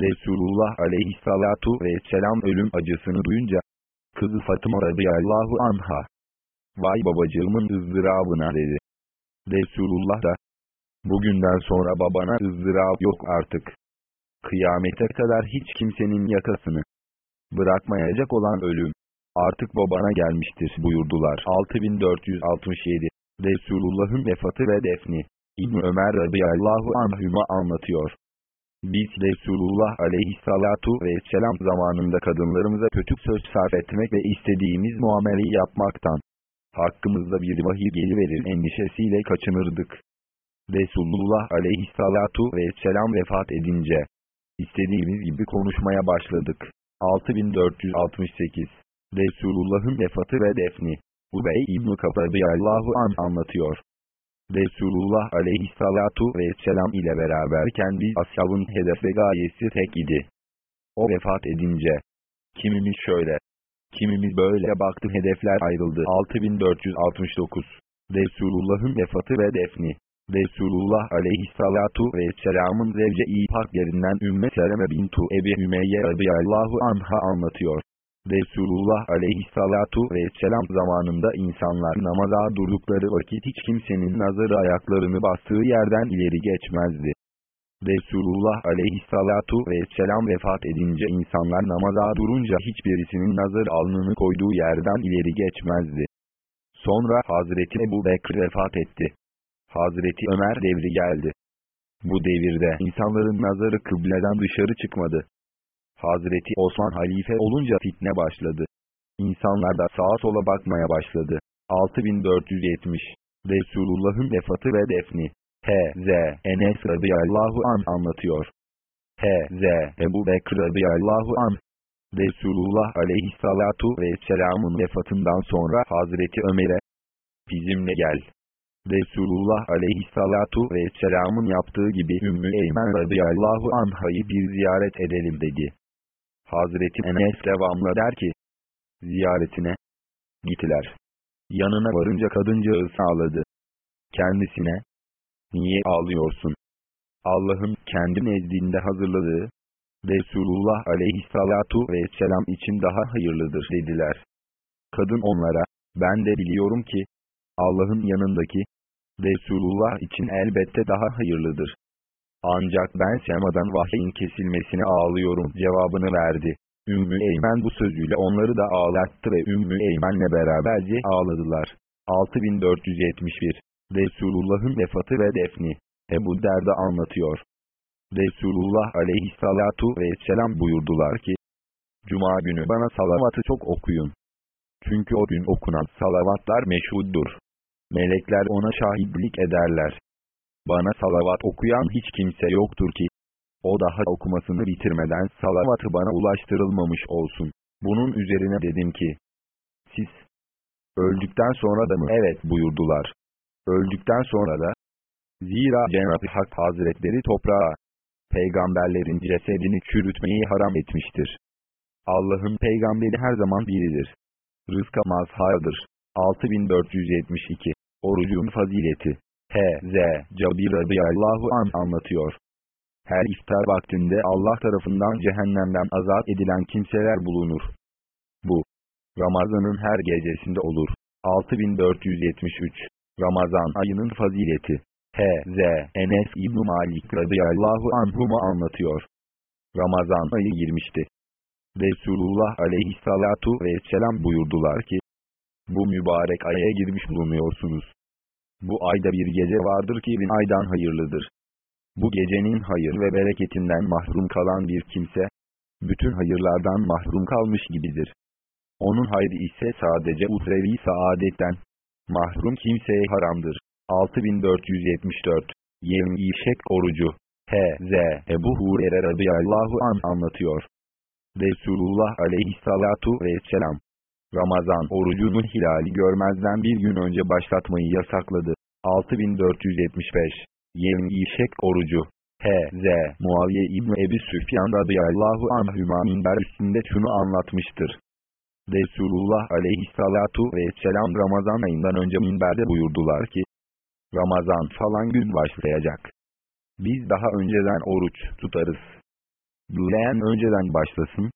Resulullah aleyhissalatu vesselam ölüm acısını duyunca, kızı Fatıma radıyallahu anha, vay babacığımın ızdırabına dedi. Resulullah da, bugünden sonra babana ızdırap yok artık. Kıyamete kadar hiç kimsenin yakasını bırakmayacak olan ölüm, artık babana gelmiştir buyurdular. 6467 Resulullah'ın vefatı ve defni İbn Ömer radıyallahu anhüma anlatıyor. Biz Resulullah aleyhissalatu vesselam zamanında kadınlarımıza kötü söz sarf etmek ve istediğimiz muameleyi yapmaktan, hakkımızda bir vahiy geliverir endişesiyle kaçınırdık. Resulullah aleyhissalatu vesselam vefat edince, istediğimiz gibi konuşmaya başladık. 6468 Resulullah'ın vefatı ve defni Ubey İbn-i Allahu an anlatıyor. Resulullah aleyhissalatu vesselam ile beraberken biz ashabın hedef ve gayesi tek idi. O vefat edince, kimimiz şöyle, kimimiz böyle baktı hedefler ayrıldı. 6469 Resulullah'ın vefatı ve defni Resulullah aleyhissalatu vesselamın zevce-i parklerinden Ümme Seleme bintu Ebi Hümeyye radıyallahu anha anlatıyor. Resulullah aleyhissalatu vesselam zamanında insanlar namaza durdukları vakit hiç kimsenin nazarı ayaklarını bastığı yerden ileri geçmezdi. Resulullah aleyhissalatu vesselam vefat edince insanlar namaza durunca hiçbirisinin nazar alnını koyduğu yerden ileri geçmezdi. Sonra Hazreti Ebu Bekir vefat etti. Hazreti Ömer devri geldi. Bu devirde insanların nazarı kıbleden dışarı çıkmadı. Hazreti Osman halife olunca fitne başladı. İnsanlar da sağa sola bakmaya başladı. 6470 Resulullah'ın vefatı ve defni H.Z. Enes radıyallahu an anlatıyor. H.Z. Ebu Bekir radıyallahu an Resulullah aleyhissalatu vesselamın vefatından sonra Hazreti Ömer'e bizimle gel. Resulullah aleyhissalatu vesselamın yaptığı gibi Ümmü Eymen radıyallahu anhayı bir ziyaret edelim dedi. Hazreti Enes devamlı der ki, ziyaretine gittiler. Yanına varınca kadıncağız ağladı. Kendisine, niye ağlıyorsun? Allah'ın kendi nezdinde hazırladığı, Resulullah aleyhissalatu vesselam için daha hayırlıdır dediler. Kadın onlara, ben de biliyorum ki, Allah'ın yanındaki, Resulullah için elbette daha hayırlıdır. Ancak ben semadan vahyin kesilmesine ağlıyorum cevabını verdi. Ümmü Eymen bu sözüyle onları da ağlattı ve Ümmü Eymen'le beraberce ağladılar. 6471 Resulullah'ın vefatı ve defni Ebu Derda anlatıyor. Resulullah aleyhissalatu vesselam buyurdular ki, Cuma günü bana salavatı çok okuyun. Çünkü o gün okunan salavatlar meşhuddur. Melekler ona şahitlik ederler. Bana salavat okuyan hiç kimse yoktur ki, o daha okumasını bitirmeden salavatı bana ulaştırılmamış olsun. Bunun üzerine dedim ki, siz, öldükten sonra da mı evet buyurdular. Öldükten sonra da, zira Cenab-ı Hak Hazretleri toprağa, peygamberlerin cesedini çürütmeyi haram etmiştir. Allah'ın peygamberi her zaman biridir. Rızka mazhardır. 6472 Orucun fazileti H.Z. Cabir radıyallahu an anlatıyor. Her iftar vaktinde Allah tarafından cehennemden azat edilen kimseler bulunur. Bu, Ramazan'ın her gecesinde olur. 6473 Ramazan ayının fazileti H.Z. Enes İbn Malik radıyallahu anhuma anlatıyor. Ramazan ayı girmişti. Resulullah aleyhissalatu vesselam buyurdular ki, bu mübarek aya girmiş bulunuyorsunuz. Bu ayda bir gece vardır ki bin aydan hayırlıdır. Bu gecenin hayır ve bereketinden mahrum kalan bir kimse, bütün hayırlardan mahrum kalmış gibidir. Onun hayrı ise sadece utrevi saadetten, mahrum kimseye haramdır. 6474 Yevmi Şek Orucu H.Z. Ebu Hurer'e radıyallahu an anlatıyor. Resulullah aleyhissalatu vesselam, Ramazan orucunu hilali görmezden bir gün önce başlatmayı yasakladı. 6475 Yevmi Şek Orucu H.Z. Muaviye İbni Ebi Süfyan radıyallahu anhüma minber üstünde şunu anlatmıştır. Resulullah aleyhissalatu vesselam Ramazan ayından önce minberde buyurdular ki, Ramazan falan gün başlayacak. Biz daha önceden oruç tutarız. Büleyen önceden başlasın.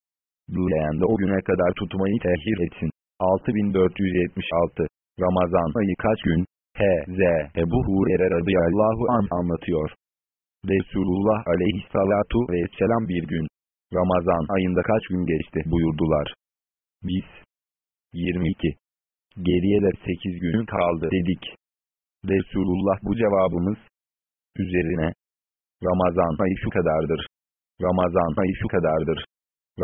Büleyen de o güne kadar tutmayı tehir etsin. 6476 Ramazan ayı kaç gün? H.Z. Ebu Hurer'e radıyallahu an anlatıyor. Resulullah aleyhissalatu vesselam bir gün, Ramazan ayında kaç gün geçti buyurdular. Biz, 22, geriye de 8 günün kaldı dedik. Resulullah bu cevabımız, üzerine, Ramazan ayı şu kadardır. Ramazan ayı şu kadardır.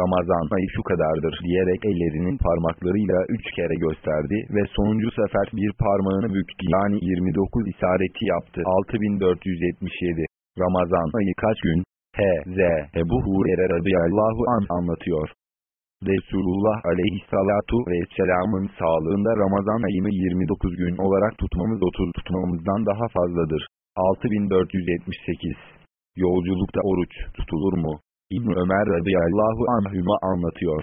Ramazan ayı şu kadardır diyerek ellerinin parmaklarıyla üç kere gösterdi ve sonuncu sefer bir parmağını büktü yani 29 isareti yaptı. 6477 Ramazan ayı kaç gün? H.Z. Ebu Hurer'e radıyallahu an anlatıyor. Resulullah aleyhissalatu vesselamın sağlığında Ramazan ayını 29 gün olarak tutmamız otur tutmamızdan daha fazladır. 6478 Yolculukta oruç tutulur mu? İbn Ömer radıyallahu anhüma anlatıyor.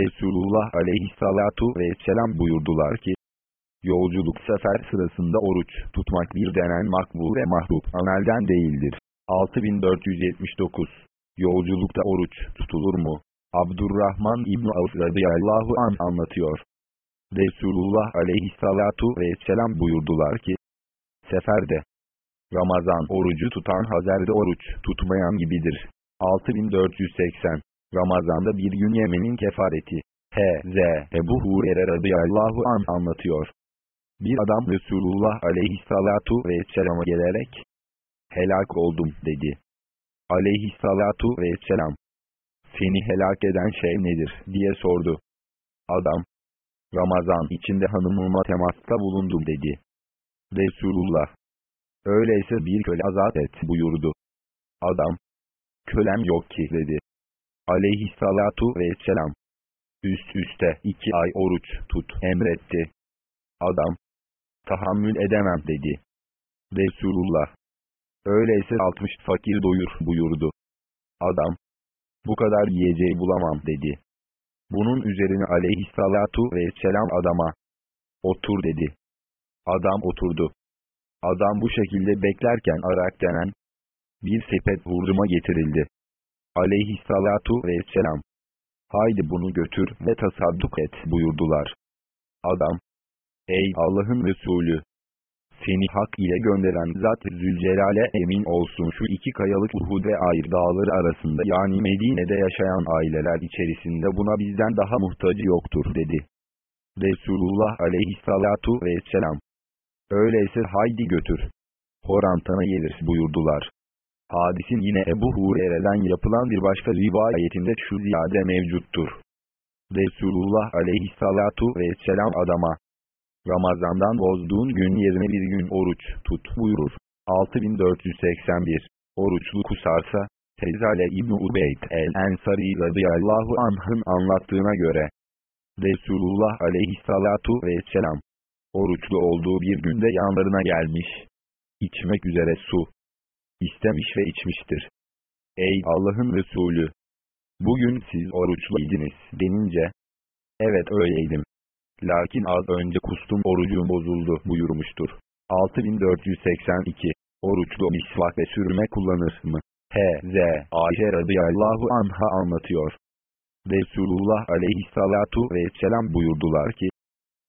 Resulullah aleyhissalatu vesselam buyurdular ki, Yolculuk sefer sırasında oruç tutmak bir denen makbul ve mahbub amelden değildir. 6479 Yolculukta oruç tutulur mu? Abdurrahman İbn Avf radıyallahu an anlatıyor. Resulullah aleyhissalatu vesselam buyurdular ki, Seferde, Ramazan orucu tutan Hazer'de oruç tutmayan gibidir. 6480 Ramazanda bir gün yemenin kefareti. H.Z. Ebu Hurer'e radıyallahu an anlatıyor. Bir adam Resulullah aleyhissalatu vesselama gelerek, helak oldum dedi. Aleyhissalatu vesselam, seni helak eden şey nedir diye sordu. Adam, Ramazan içinde hanımıma temasta bulundum dedi. Resulullah, öyleyse bir köle azat et buyurdu. Adam, kölem yok ki dedi. Aleyhissalatu vesselam. Üst üste iki ay oruç tut emretti. Adam. Tahammül edemem dedi. Resulullah. Öyleyse 60 fakir doyur buyurdu. Adam. Bu kadar yiyeceği bulamam dedi. Bunun üzerine aleyhissalatu vesselam adama. Otur dedi. Adam oturdu. Adam bu şekilde beklerken arak denen bir sepet hurcuma getirildi. aleyhissalatu vesselam. Haydi bunu götür ve tasadduk et buyurdular. Adam, ey Allah'ın Resulü, seni hak ile gönderen zat Zülcelal'e emin olsun şu iki kayalık Uhud ve Ayr dağları arasında yani Medine'de yaşayan aileler içerisinde buna bizden daha muhtacı yoktur dedi. Resulullah aleyhissalatu vesselam. Öyleyse haydi götür. Horantana gelir buyurdular. Hadisin yine Ebu Hurere'den yapılan bir başka rivayetinde şu ziyade mevcuttur. Resulullah aleyhissalatu vesselam adama, Ramazandan bozduğun gün yerine bir gün oruç tut buyurur. 6481 Oruçlu kusarsa, Tezale İbni Ubeyd el-Ensari radıyallahu anh'ın anlattığına göre, Resulullah aleyhissalatu vesselam, oruçlu olduğu bir günde yanlarına gelmiş, içmek üzere su, istemiş ve içmiştir. Ey Allah'ın Resulü! Bugün siz oruçluydunuz denince, evet öyleydim. Lakin az önce kustum orucum bozuldu buyurmuştur. 6482 Oruçlu misvak ve sürme kullanır mı? H.Z. Ayşe radıyallahu anha anlatıyor. Resulullah aleyhissalatu vesselam buyurdular ki,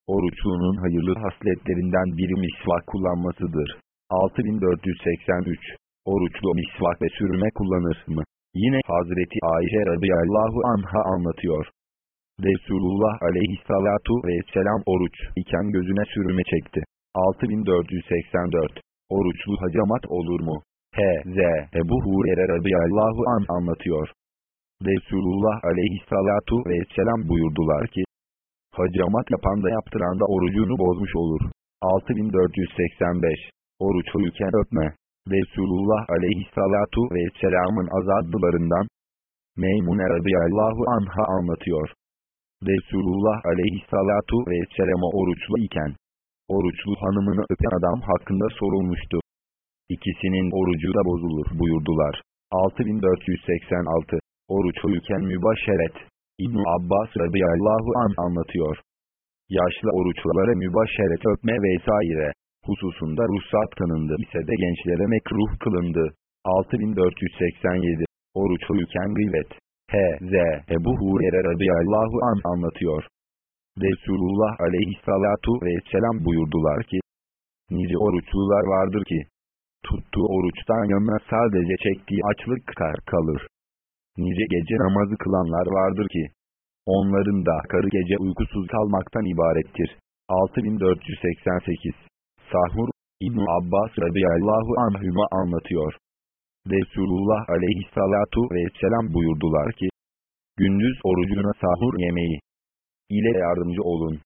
Oruçlunun hayırlı hasletlerinden biri misvak kullanmasıdır. 6483 Oruçlu misvak ve sürme kullanır mı? Yine Hazreti Ayşe radıyallahu anha anlatıyor. Resulullah aleyhissalatu vesselam oruç iken gözüne sürme çekti. 6484 Oruçlu hacamat olur mu? H.Z. Ebu Hurer'e radıyallahu an anlatıyor. Resulullah aleyhissalatu vesselam buyurdular ki, Hacamat yapan da yaptıran da orucunu bozmuş olur. 6485 Oruçluyken öpme. Resulullah aleyhissalatu vesselamın azadlılarından Meymune radıyallahu anha anlatıyor. Resulullah aleyhissalatu vesselam'a oruçlu iken, oruçlu hanımını öpen adam hakkında sorulmuştu. İkisinin orucu da bozulur buyurdular. 6486 Oruçluyken mübaşeret İbn Abbas radıyallahu an anlatıyor. Yaşlı oruçlulara mübaşeret öpme vesaire hususunda ruhsat tanındı ise de gençlere mekruh kılındı. 6487 Oruçluyken gıybet H.Z. Ebu Hurer'e radıyallahu an anlatıyor. Resulullah aleyhissalatu vesselam buyurdular ki, Nice oruçlular vardır ki, tuttuğu oruçtan yanına sadece çektiği açlık kalır. Nice gece namazı kılanlar vardır ki, onların da karı gece uykusuz kalmaktan ibarettir. 6488 Sahur, İbn Abbas radıyallahu anhüma anlatıyor. Resulullah aleyhissalatu vesselam buyurdular ki, gündüz orucuna sahur yemeği ile yardımcı olun.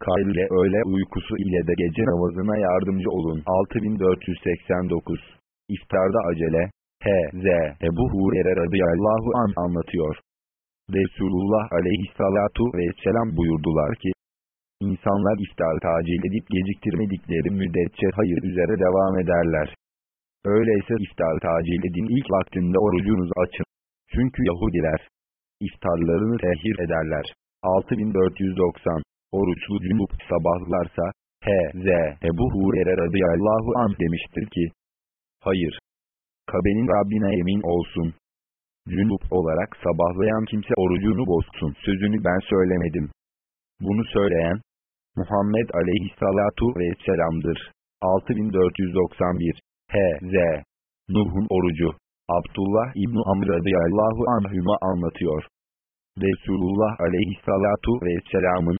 Kayr ile öğle uykusu ile de gece namazına yardımcı olun. 6489 İftarda acele H.Z. Ebu Hurer'e radıyallahu an anlatıyor. Resulullah aleyhissalatu vesselam buyurdular ki, İnsanlar iftar tacil edip geciktirmedikleri müddetçe hayır üzere devam ederler. Öyleyse iftar tacil edin ilk vaktinde orucunuzu açın. Çünkü Yahudiler iftarlarını tehir ederler. 6490 Oruçlu cünüp sabahlarsa H.Z. Ebu Hurer'e radıyallahu anh demiştir ki Hayır. Kabe'nin Rabbine emin olsun. Cünüp olarak sabahlayan kimse orucunu bozsun sözünü ben söylemedim. Bunu söyleyen Muhammed aleyhissalatu vesselam'dır. 6491 H.Z. Nuh'un orucu. Abdullah İbni Amr radıyallahu anhüma anlatıyor. Resulullah aleyhissalatu vesselamın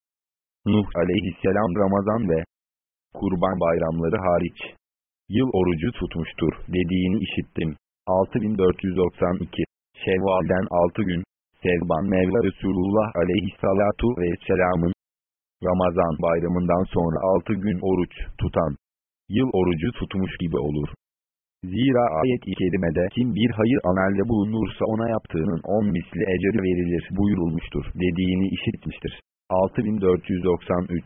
Nuh aleyhisselam Ramazan ve Kurban bayramları hariç yıl orucu tutmuştur dediğini işittim. 6492 Şevval'den 6 gün Sevban Mevla Resulullah aleyhissalatu vesselamın Ramazan bayramından sonra 6 gün oruç tutan yıl orucu tutmuş gibi olur. Zira ayet-i kerimede kim bir hayır amelde bulunursa ona yaptığının on misli ecri verilir buyurulmuştur dediğini işitmiştir. 6493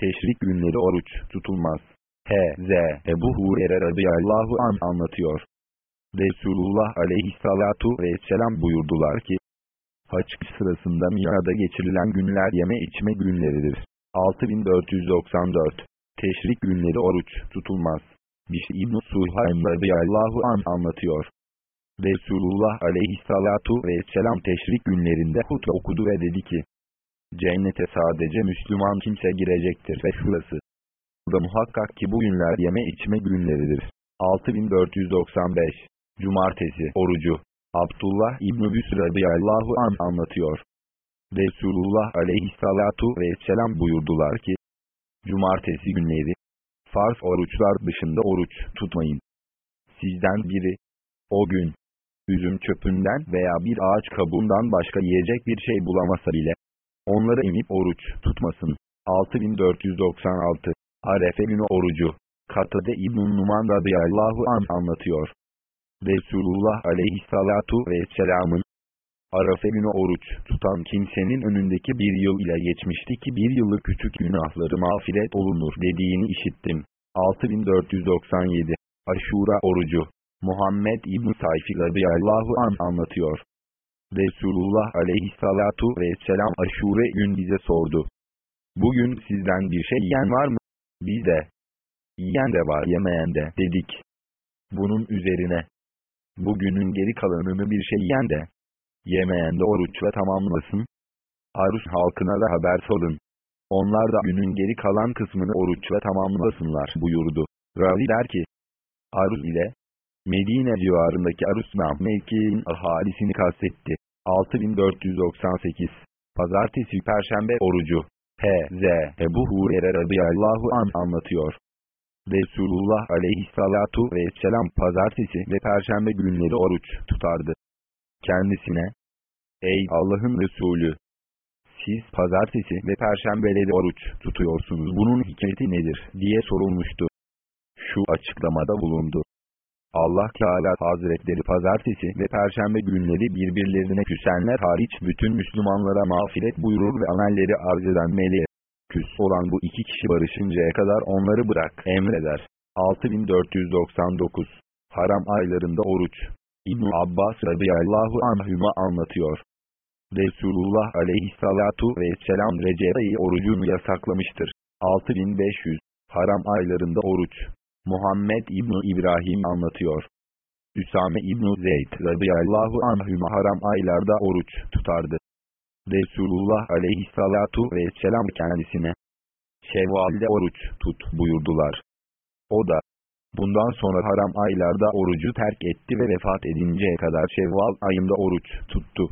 Teşrik günleri oruç tutulmaz. H.Z. Ebu Hurer'e radıyallahu an anlatıyor. Resulullah aleyhissalatu vesselam buyurdular ki, Haç sırasında Mira'da geçirilen günler yeme içme günleridir. 6494 Teşrik günleri oruç tutulmaz. Bişri İbn-i Suhaym radıyallahu an anlatıyor. Resulullah aleyhissalatu vesselam teşrik günlerinde hutbe okudu ve dedi ki, Cennete sadece Müslüman kimse girecektir ve şurası da muhakkak ki bu günler yeme içme günleridir. 6495 Cumartesi Orucu Abdullah İbn-i Büsr radıyallahu an anlatıyor. Resulullah aleyhissalatu vesselam buyurdular ki, Cumartesi günleri, farz oruçlar dışında oruç tutmayın. Sizden biri, o gün, üzüm çöpünden veya bir ağaç kabuğundan başka yiyecek bir şey bulamasa bile, onları emip oruç tutmasın. 6496 Arefe günü orucu Katade İbn-i Numan radıyallahu an anlatıyor. Resulullah aleyhissalatu vesselamın Arafe günü oruç tutan kimsenin önündeki bir yıl ile geçmişti ki bir yıllık küçük günahları mağfiret olunur dediğini işittim. 6497 Aşura orucu Muhammed İbn Sayfi radıyallahu an anlatıyor. Resulullah aleyhissalatu vesselam aşure gün bize sordu. Bugün sizden bir şey yiyen var mı? Biz de. Yiyen de var yemeyen de dedik. Bunun üzerine. Bugünün geri kalanını bir şey yiyen de. Yemeyen de oruçla tamamlasın. Arus halkına da haber sorun. Onlar da günün geri kalan kısmını oruçla tamamlasınlar buyurdu. Ravi der ki, Arus ile, Medine civarındaki Arusnam mevkiinin ahalisini kastetti. 6498 Pazartesi Perşembe Orucu H.Z. Ebu Hurer'e radıyallahu an anlatıyor. Resulullah aleyhissalatu vesselam pazartesi ve perşembe günleri oruç tutardı. Kendisine, Ey Allah'ın Resulü! Siz pazartesi ve perşembeleri oruç tutuyorsunuz bunun hikmeti nedir diye sorulmuştu. Şu açıklamada bulundu. Allah Teala Hazretleri pazartesi ve perşembe günleri birbirlerine küsenler hariç bütün Müslümanlara mağfiret buyurur ve amelleri arz eden meleğe küs olan bu iki kişi barışıncaya kadar onları bırak emreder. 6499 Haram aylarında oruç İbn Abbas radıyallahu anhüma anlatıyor. Resulullah aleyhissalatu vesselam Recep ayı orucunu yasaklamıştır. 6500 Haram aylarında oruç Muhammed İbni İbrahim anlatıyor. Üsame İbni Zeyd radıyallahu anhüma haram aylarda oruç tutardı. Resulullah aleyhissalatu vesselam kendisine Şevval'de oruç tut buyurdular. O da bundan sonra haram aylarda orucu terk etti ve vefat edinceye kadar Şevval ayında oruç tuttu.